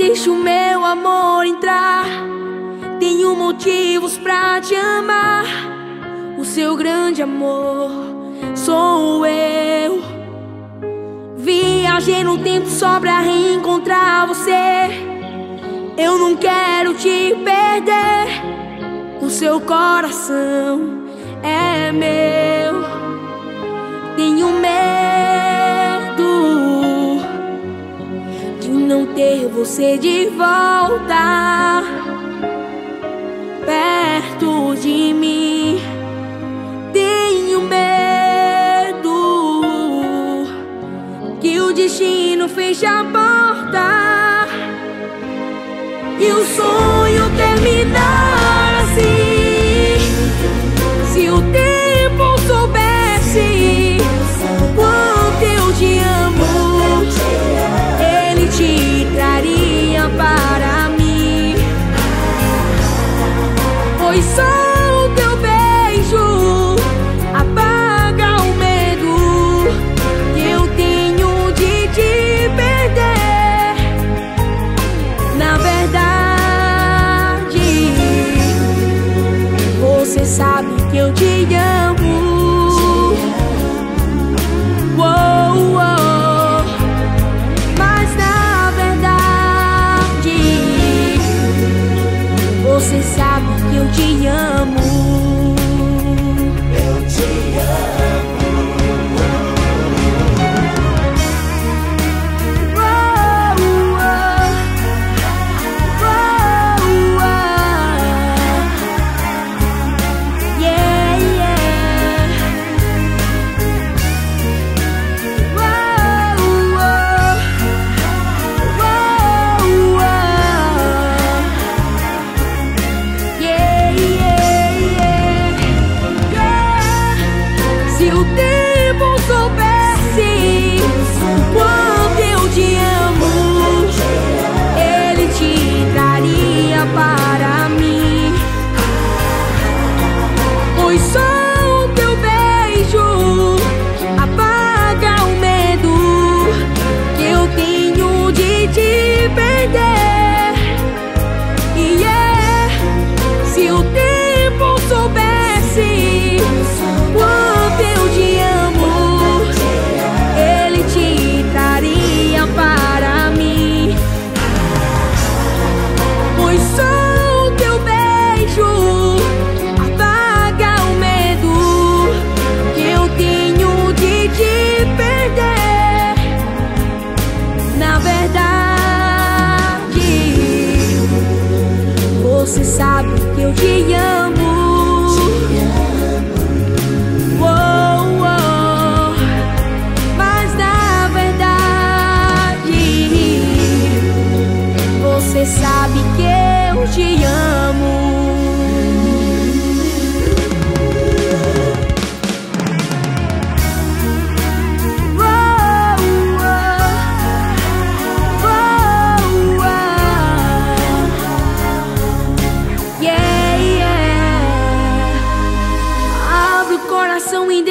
deixa o meu amor entrar. Tenho motivos pra te amar. O seu grande amor sou eu. Viajei no tempo só pra reencontrar você. Eu não quero te perder. O seu coração é meu. Você de volta perto de mim. Tenho medo que o destino feche a porta e o sonho terminar que eu te amo. Mas na verdade, você sabe que eu te amo.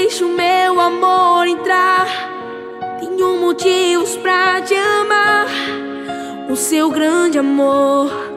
Deixa o meu amor entrar. Tenho motivos pra te amar. O seu grande amor.